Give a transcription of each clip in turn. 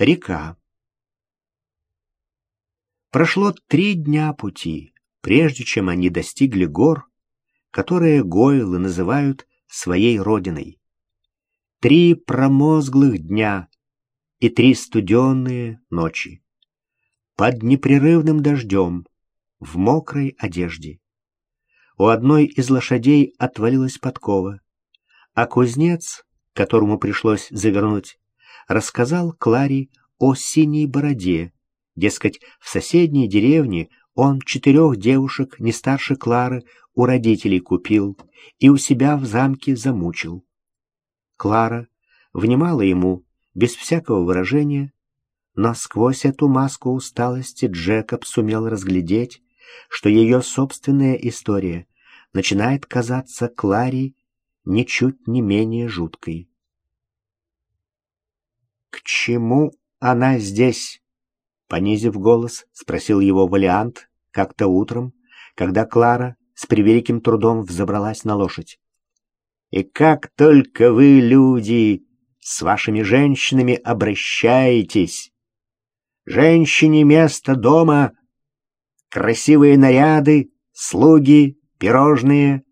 Река. Прошло три дня пути, прежде чем они достигли гор, которые гойлы называют своей родиной. Три промозглых дня и три студенные ночи. Под непрерывным дождем, в мокрой одежде. У одной из лошадей отвалилась подкова, а кузнец, которому пришлось завернуть, рассказал Кларе о синей бороде, дескать, в соседней деревне он четырех девушек не старше Клары у родителей купил и у себя в замке замучил. Клара внимала ему без всякого выражения, но сквозь эту маску усталости Джекоб сумел разглядеть, что ее собственная история начинает казаться Кларе ничуть не менее жуткой. «К чему она здесь?» Понизив голос, спросил его Валиант как-то утром, когда Клара с превеликим трудом взобралась на лошадь. «И как только вы, люди, с вашими женщинами обращаетесь! Женщине место дома, красивые наряды, слуги, пирожные,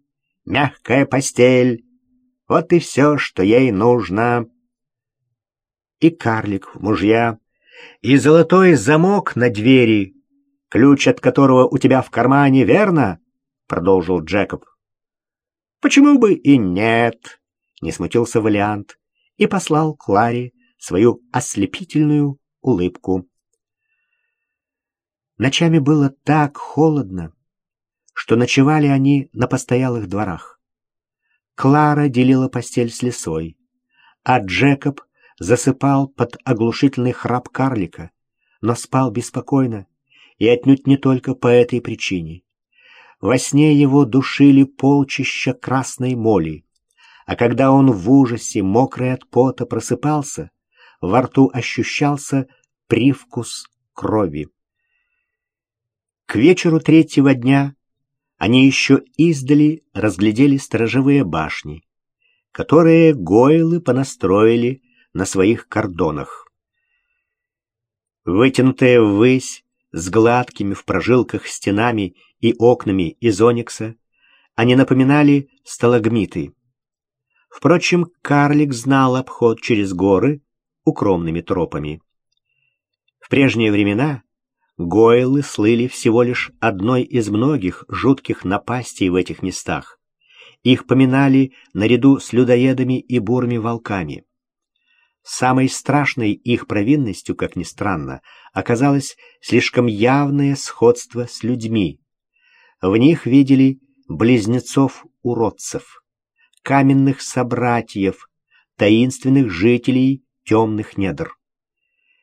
мягкая постель — вот и все, что ей нужно» и карлик в мужья, и золотой замок на двери, ключ от которого у тебя в кармане, верно? — продолжил Джекоб. — Почему бы и нет? — не смутился Валиант и послал Кларе свою ослепительную улыбку. Ночами было так холодно, что ночевали они на постоялых дворах. Клара делила постель с лисой, а Джекоб засыпал под оглушительный храп карлика, но спал беспокойно, и отнюдь не только по этой причине. Во сне его душили полчища красной моли, а когда он в ужасе, мокрый от пота, просыпался, во рту ощущался привкус крови. К вечеру третьего дня они еще издали разглядели сторожевые башни, которые гойлы понастроили на своих кордонах. Вытянутая ввысь, с гладкими в прожилках стенами и окнами из оникса, они напоминали сталагмиты. Впрочем, карлик знал обход через горы укромными тропами. В прежние времена гойлы слыли всего лишь одной из многих жутких напастей в этих местах. Их поминали наряду с людоедами и бурыми волками. Самой страшной их провинностью, как ни странно, оказалось слишком явное сходство с людьми. В них видели близнецов-уродцев, каменных собратьев, таинственных жителей темных недр.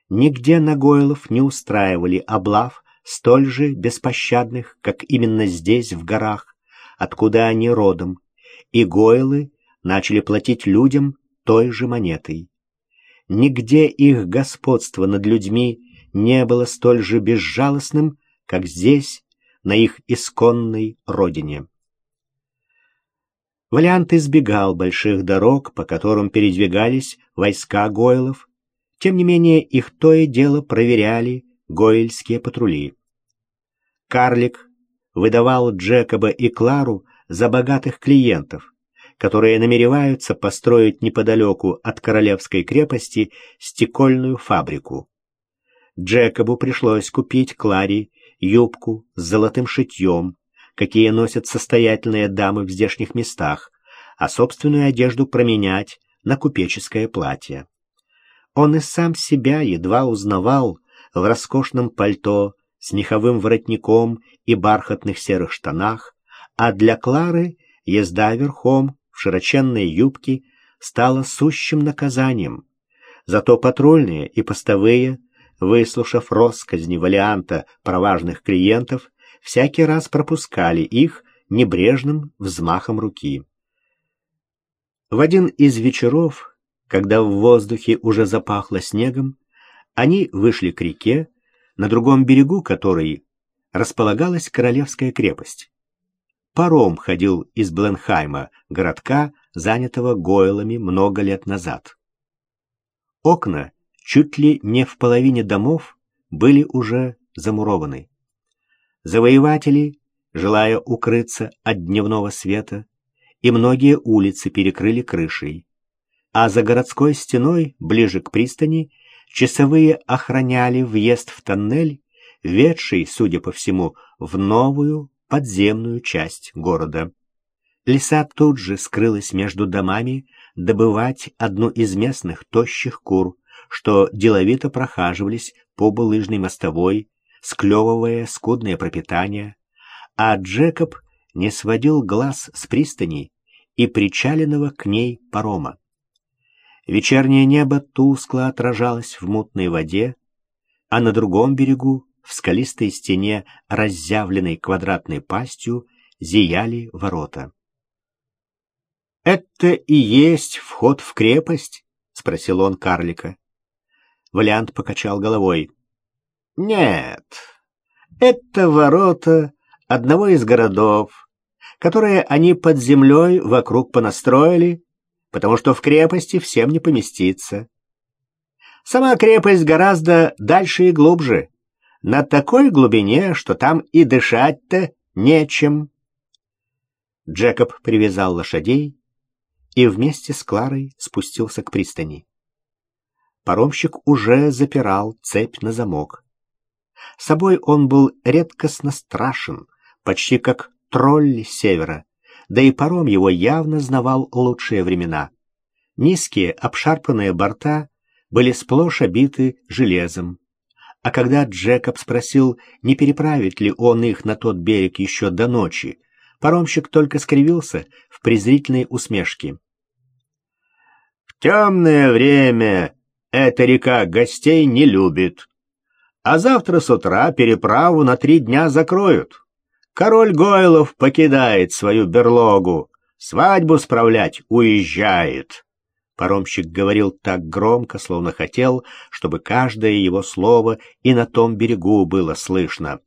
Нигде Нагойлов не устраивали облав столь же беспощадных, как именно здесь, в горах, откуда они родом, и Гойлы начали платить людям той же монетой. Нигде их господство над людьми не было столь же безжалостным, как здесь, на их исконной родине. Валиант избегал больших дорог, по которым передвигались войска гойлов, тем не менее их то и дело проверяли гойльские патрули. Карлик выдавал Джекоба и Клару за богатых клиентов, которые намереваются построить неподалеку от королевской крепости стекольную фабрику. Джекобу пришлось купить Кларе юбку с золотым шитьем, какие носят состоятельные дамы в здешних местах, а собственную одежду променять на купеческое платье. Он и сам себя едва узнавал в роскошном пальто с меховым воротником и бархатных серых штанах, а для Клары езда верхом в широченной юбке стало сущим наказанием. Зато патрульные и постовые, выслушав россказни валианта про важных клиентов, всякий раз пропускали их небрежным взмахом руки. В один из вечеров, когда в воздухе уже запахло снегом, они вышли к реке, на другом берегу которой располагалась королевская крепость паром ходил из Бленхайма, городка, занятого гойлами много лет назад. Окна, чуть ли не в половине домов были уже замурованы. Завоеватели, желая укрыться от дневного света, и многие улицы перекрыли крышей. А за городской стеной, ближе к пристани, часовые охраняли въезд в тоннель, ведший, судя по всему, в новую подземную часть города. Лиса тут же скрылась между домами добывать одну из местных тощих кур, что деловито прохаживались по булыжной мостовой, склевывая скудное пропитание, а Джекоб не сводил глаз с пристани и причаленного к ней парома. Вечернее небо тускло отражалось в мутной воде, а на другом берегу, в скалистой стене, разъявленной квадратной пастью, зияли ворота. «Это и есть вход в крепость?» — спросил он карлика. Валиант покачал головой. «Нет, это ворота одного из городов, которые они под землей вокруг понастроили, потому что в крепости всем не поместиться. Сама крепость гораздо дальше и глубже, на такой глубине, что там и дышать-то нечем». Джекоб привязал лошадей, и вместе с Кларой спустился к пристани. Паромщик уже запирал цепь на замок. Собой он был редкостно страшен, почти как тролль севера, да и паром его явно знавал лучшие времена. Низкие, обшарпанные борта были сплошь обиты железом. А когда Джекоб спросил, не переправит ли он их на тот берег еще до ночи, паромщик только скривился в презрительной усмешке темное время эта река гостей не любит. А завтра с утра переправу на три дня закроют. Король Гойлов покидает свою берлогу, свадьбу справлять уезжает. Паромщик говорил так громко, словно хотел, чтобы каждое его слово и на том берегу было слышно.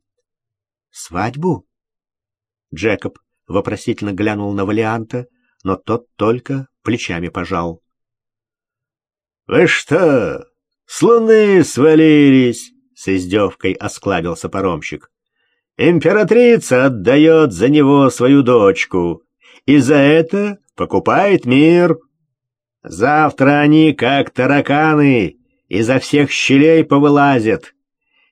«Свадьбу?» Джекоб вопросительно глянул на Валианта, но тот только плечами пожал. «Вы что, с луны свалились?» — с издевкой осклабился паромщик. «Императрица отдает за него свою дочку, и за это покупает мир. Завтра они, как тараканы, изо всех щелей повылазят,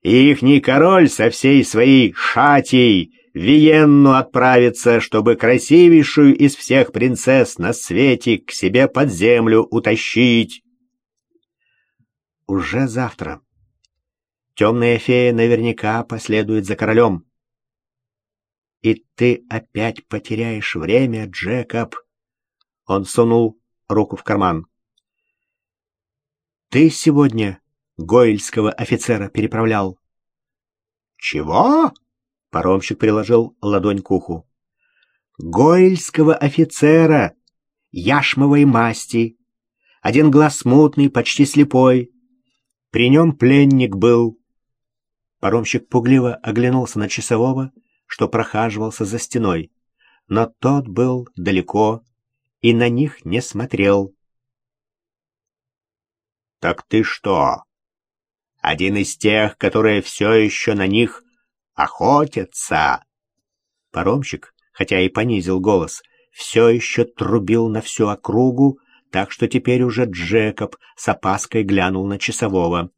и ихний король со всей своей шатей в Виенну отправится, чтобы красивейшую из всех принцесс на свете к себе под землю утащить» уже завтра. Темная фея наверняка последует за королем. И ты опять потеряешь время, Джекоб. Он сунул руку в карман. Ты сегодня гойльского офицера переправлял. Чего? Паромщик приложил ладонь к уху. Гойльского офицера, яшмовой масти, один глаз смутный, почти слепой, при нем пленник был. Паромщик пугливо оглянулся на часового, что прохаживался за стеной, но тот был далеко и на них не смотрел. «Так ты что, один из тех, которые все еще на них охотятся?» Паромщик, хотя и понизил голос, все еще трубил на всю округу, так что теперь уже Джекоб с опаской глянул на часового.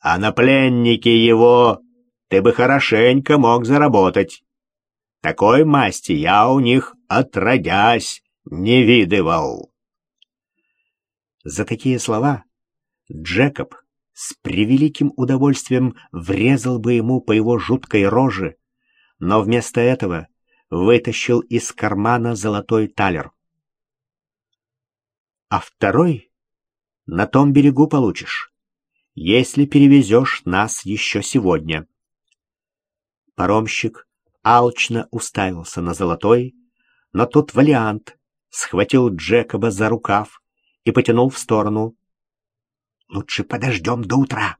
«А на пленнике его ты бы хорошенько мог заработать. Такой масти я у них, отродясь, не видывал». За такие слова Джекоб с превеликим удовольствием врезал бы ему по его жуткой роже, но вместо этого вытащил из кармана золотой талер а второй на том берегу получишь, если перевезешь нас еще сегодня. Паромщик алчно уставился на золотой, но тут Валиант схватил Джекоба за рукав и потянул в сторону. «Лучше подождем до утра.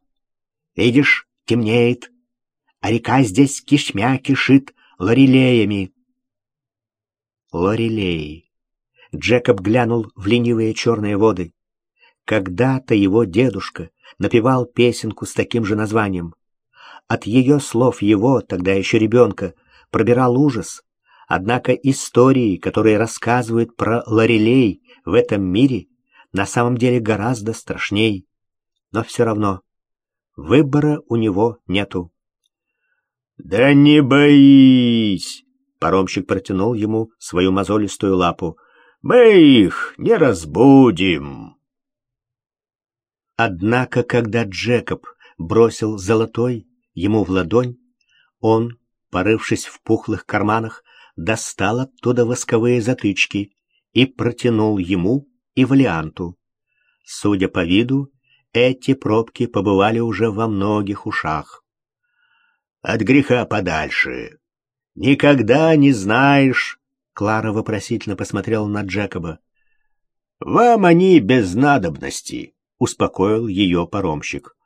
Видишь, темнеет, а река здесь кишмя кишит лорелеями». Лорелеи. Джекоб глянул в ленивые черные воды. Когда-то его дедушка напевал песенку с таким же названием. От ее слов его, тогда еще ребенка, пробирал ужас. Однако истории, которые рассказывают про Лорелей в этом мире, на самом деле гораздо страшней. Но все равно выбора у него нету. «Да не боись!» — паромщик протянул ему свою мозолистую лапу. «Мы их не разбудим!» Однако, когда Джекоб бросил золотой ему в ладонь, он, порывшись в пухлых карманах, достал оттуда восковые затычки и протянул ему и Валианту. Судя по виду, эти пробки побывали уже во многих ушах. «От греха подальше! Никогда не знаешь!» Клара вопросительно посмотрела на Джекоба. «Вам они без надобности!» успокоил ее паромщик.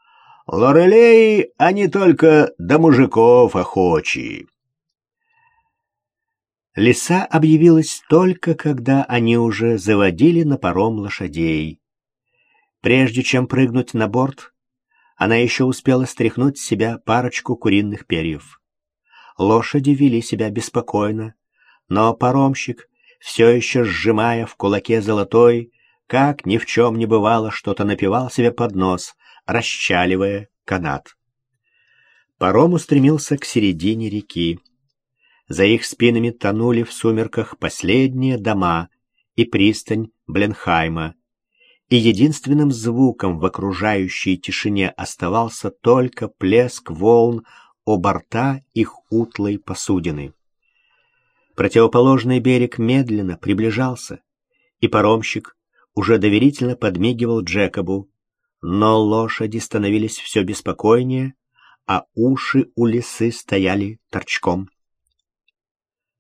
Лорелей, они только до мужиков охочи. Лиса объявилась только, когда они уже заводили на паром лошадей. Прежде чем прыгнуть на борт, она еще успела стряхнуть с себя парочку куриных перьев. Лошади вели себя беспокойно, но паромщик, все еще сжимая в кулаке золотой, как ни в чем не бывало, что-то напевал себе под нос, расчаливая канат. Паром устремился к середине реки. За их спинами тонули в сумерках последние дома и пристань Бленхайма, и единственным звуком в окружающей тишине оставался только плеск волн о борта их утлой посудины. Противоположный берег медленно приближался, и паромщик уже доверительно подмигивал Джекобу, но лошади становились все беспокойнее, а уши у лисы стояли торчком.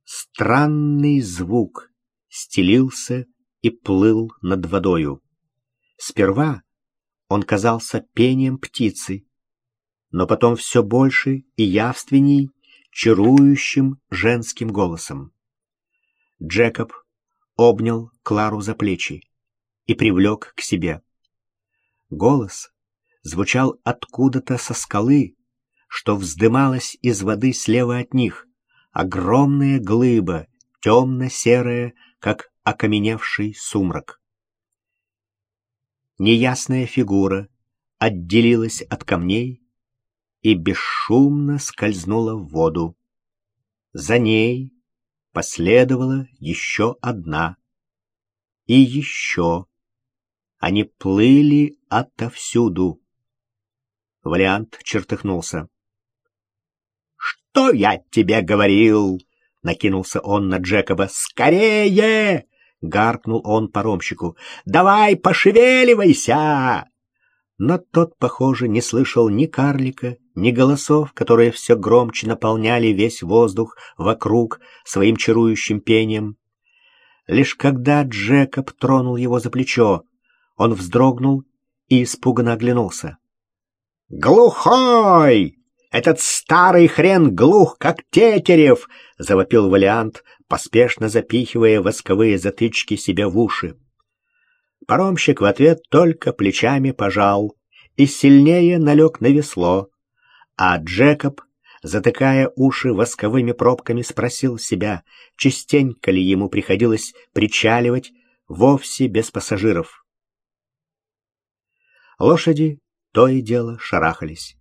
Странный звук стелился и плыл над водою. Сперва он казался пением птицы, но потом все больше и явственней чарующим женским голосом. Джекоб обнял Клару за плечи и привлек к себе. Голос звучал откуда-то со скалы, что вздымалась из воды слева от них, огромная глыба, темно-серая, как окаменевший сумрак. Неясная фигура отделилась от камней и бесшумно скользнула в воду. За ней последовала еще одна. И еще. Они плыли отовсюду. Вариант чертыхнулся. «Что я тебе говорил?» — накинулся он на Джекоба. «Скорее!» — гаркнул он паромщику. «Давай, пошевеливайся!» Но тот, похоже, не слышал ни карлика, ни голосов, которые все громче наполняли весь воздух вокруг своим чарующим пением. Лишь когда Джекоб тронул его за плечо, он вздрогнул и испуганно оглянулся. «Глухой! Этот старый хрен глух, как тетерев!» — завопил Валиант, поспешно запихивая восковые затычки себе в уши. Паромщик в ответ только плечами пожал и сильнее налег на весло, а Джекоб затыкая уши восковыми пробками, спросил себя, частенько ли ему приходилось причаливать вовсе без пассажиров. Лошади то и дело шарахались.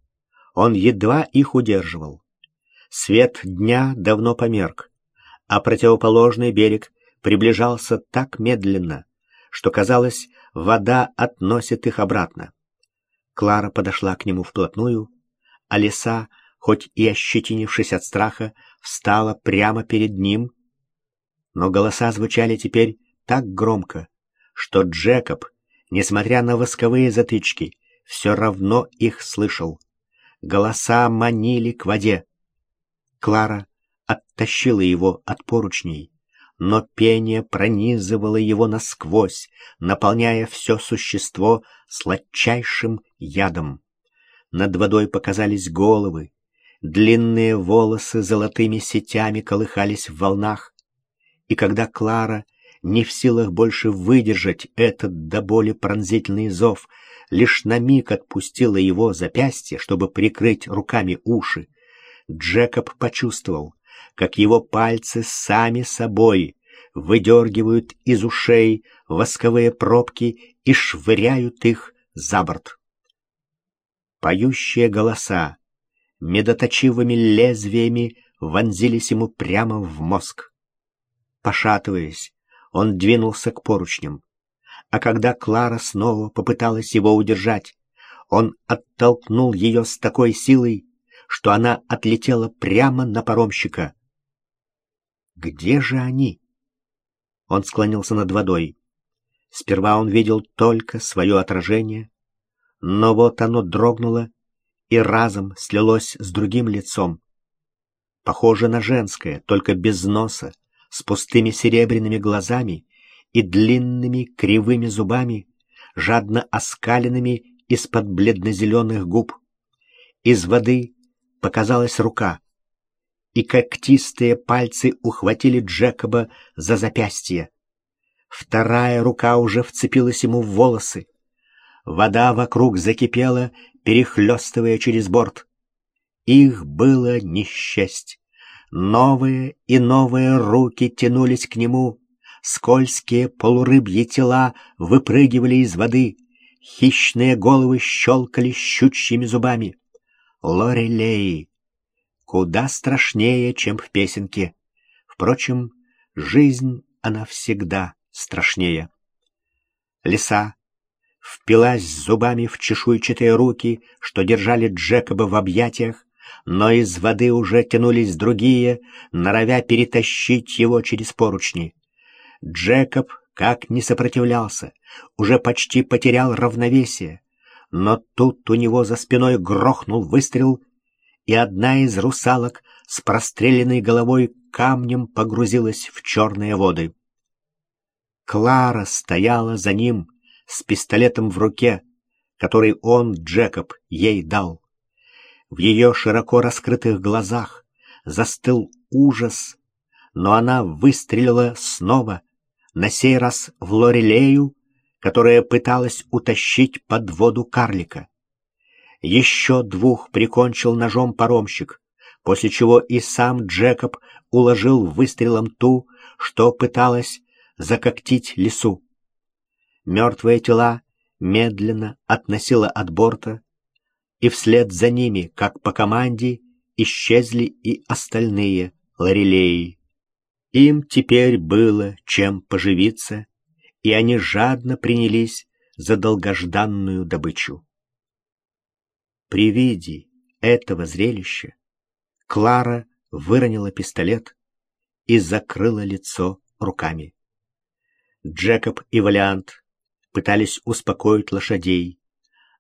Он едва их удерживал. Свет дня давно померк, а противоположный берег приближался так медленно, что, казалось, вода относит их обратно. Клара подошла к нему вплотную, а леса хоть и ощетинившись от страха, встала прямо перед ним. Но голоса звучали теперь так громко, что Джекоб, несмотря на восковые затычки, все равно их слышал. Голоса манили к воде. Клара оттащила его от поручней, но пение пронизывало его насквозь, наполняя все существо сладчайшим ядом. Над водой показались головы, Длинные волосы золотыми сетями колыхались в волнах, и когда Клара не в силах больше выдержать этот до боли пронзительный зов, лишь на миг отпустила его запястье, чтобы прикрыть руками уши. Джекоб почувствовал, как его пальцы сами собой выдергивают из ушей восковые пробки и швыряют их за борт. Поющие голоса медоточивыми лезвиями вонзились ему прямо в мозг. Пошатываясь, он двинулся к поручням. А когда Клара снова попыталась его удержать, он оттолкнул ее с такой силой, что она отлетела прямо на паромщика. Где же они? Он склонился над водой. Сперва он видел только свое отражение, но вот оно дрогнуло и разом слилось с другим лицом. Похоже на женское, только без носа, с пустыми серебряными глазами и длинными кривыми зубами, жадно оскаленными из-под бледно-зеленых губ. Из воды показалась рука, и когтистые пальцы ухватили Джекоба за запястье. Вторая рука уже вцепилась ему в волосы. Вода вокруг закипела, перехлестывая через борт. Их было не счесть. Новые и новые руки тянулись к нему. Скользкие полурыбьи тела выпрыгивали из воды. Хищные головы щелкали щучьими зубами. Лорелей. Куда страшнее, чем в песенке. Впрочем, жизнь, она всегда страшнее. Леса впилась зубами в чешуйчатые руки, что держали Джекоба в объятиях, но из воды уже тянулись другие, норовя перетащить его через поручни. Джекоб, как не сопротивлялся, уже почти потерял равновесие, но тут у него за спиной грохнул выстрел, и одна из русалок с простреленной головой камнем погрузилась в черные воды. Клара стояла за ним с пистолетом в руке, который он, Джекоб, ей дал. В ее широко раскрытых глазах застыл ужас, но она выстрелила снова, на сей раз в Лорелею, которая пыталась утащить под воду карлика. Еще двух прикончил ножом паромщик, после чего и сам Джекоб уложил выстрелом ту, что пыталась закоктить лесу. Мертвые тела медленно относило от борта, и вслед за ними, как по команде, исчезли и остальные лорелеи. Им теперь было чем поживиться, и они жадно принялись за долгожданную добычу. При виде этого зрелища Клара выронила пистолет и закрыла лицо руками. Джекоб и Валиант пытались успокоить лошадей,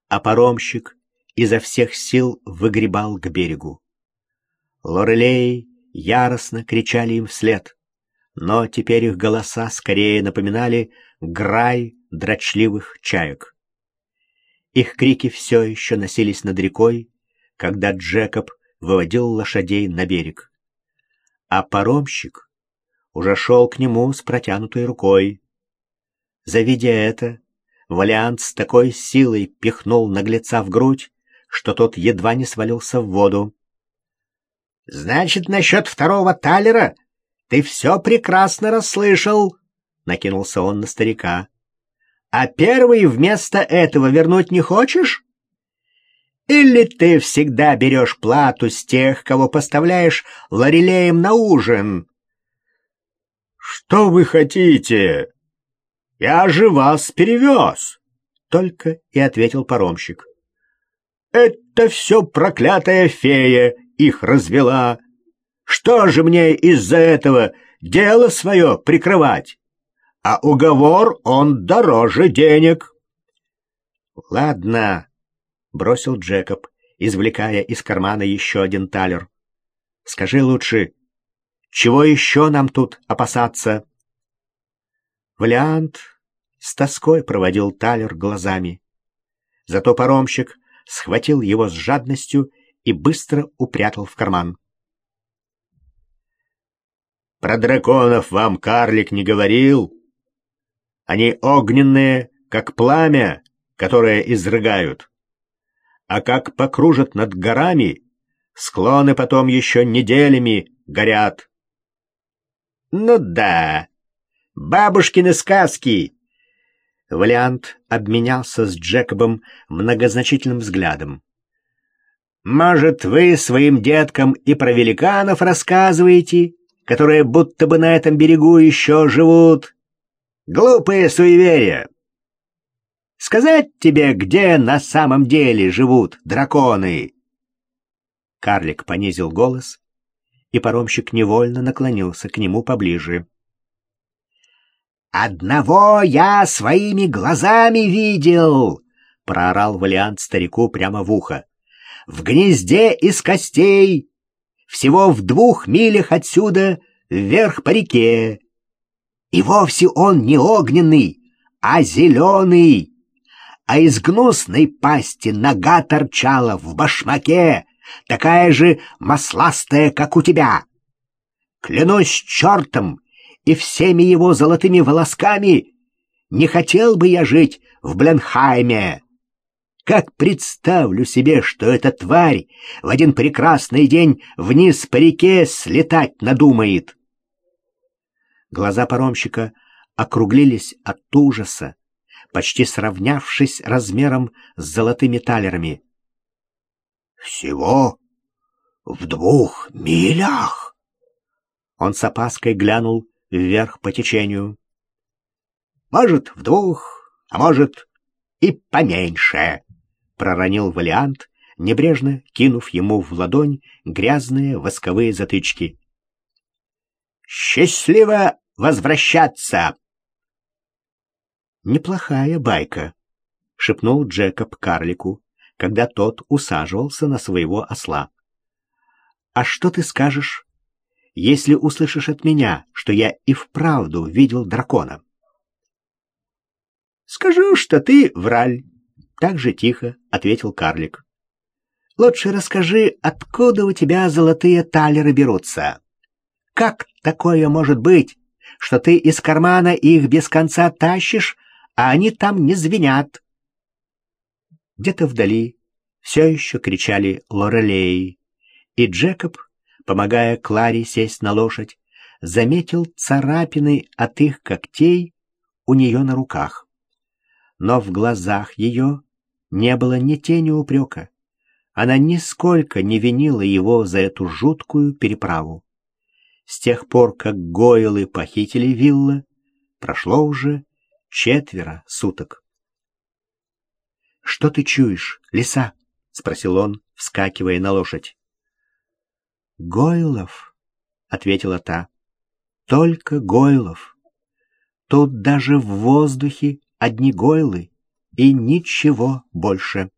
а паромщик изо всех сил выгребал к берегу. Лорелей яростно кричали им вслед, но теперь их голоса скорее напоминали грай дрочливых чаек. Их крики все еще носились над рекой, когда Джекоб выводил лошадей на берег. А паромщик уже шел к нему с протянутой рукой. Завидя это, Валиант с такой силой пихнул наглеца в грудь, что тот едва не свалился в воду. — Значит, насчет второго талера ты все прекрасно расслышал, — накинулся он на старика. — А первый вместо этого вернуть не хочешь? Или ты всегда берешь плату с тех, кого поставляешь лорелеем на ужин? — Что вы хотите? Я же вас перевез, — только и ответил паромщик. — Это все проклятая фея их развела. Что же мне из-за этого дело свое прикрывать? А уговор он дороже денег. — Ладно, — бросил Джекоб, извлекая из кармана еще один талер. — Скажи лучше, чего еще нам тут опасаться? Валиант с тоской проводил талер глазами. Зато паромщик схватил его с жадностью и быстро упрятал в карман. «Про драконов вам карлик не говорил?» Они огненные, как пламя, которое изрыгают. А как покружат над горами, склоны потом еще неделями горят. Ну да, бабушкины сказки. Валиант обменялся с Джекобом многозначительным взглядом. «Может, вы своим деткам и про великанов рассказываете, которые будто бы на этом берегу еще живут? Глупые суеверия! Сказать тебе, где на самом деле живут драконы?» Карлик понизил голос, и паромщик невольно наклонился к нему поближе. «Одного я своими глазами видел!» — проорал Валиант старику прямо в ухо. «В гнезде из костей, всего в двух милях отсюда, вверх по реке. И вовсе он не огненный, а зеленый, а из гнусной пасти нога торчала в башмаке, такая же масластая, как у тебя. Клянусь чертом, и всеми его золотыми волосками, не хотел бы я жить в Бленхайме. Как представлю себе, что эта тварь в один прекрасный день вниз по реке слетать надумает. Глаза паромщика округлились от ужаса, почти сравнявшись размером с золотыми талерами. «Всего в двух милях?» Он с опаской глянул вверх по течению. «Может, в двух, а может, и поменьше», — проронил Валиант, небрежно кинув ему в ладонь грязные восковые затычки. «Счастливо возвращаться!» «Неплохая байка», — шепнул Джекоб карлику, когда тот усаживался на своего осла. «А что ты скажешь если услышишь от меня, что я и вправду видел дракона. «Скажу, что ты враль», — так же тихо ответил карлик. «Лучше расскажи, откуда у тебя золотые талеры берутся. Как такое может быть, что ты из кармана их без конца тащишь, а они там не звенят?» Где-то вдали все еще кричали лорелей, и Джекоб помогая Кларе сесть на лошадь, заметил царапины от их когтей у нее на руках. Но в глазах ее не было ни тени упрека. Она нисколько не винила его за эту жуткую переправу. С тех пор, как Гойлы похитили вилла, прошло уже четверо суток. «Что ты чуешь, лиса?» — спросил он, вскакивая на лошадь. «Гойлов», — ответила та, — «только Гойлов. Тут даже в воздухе одни гойлы и ничего больше».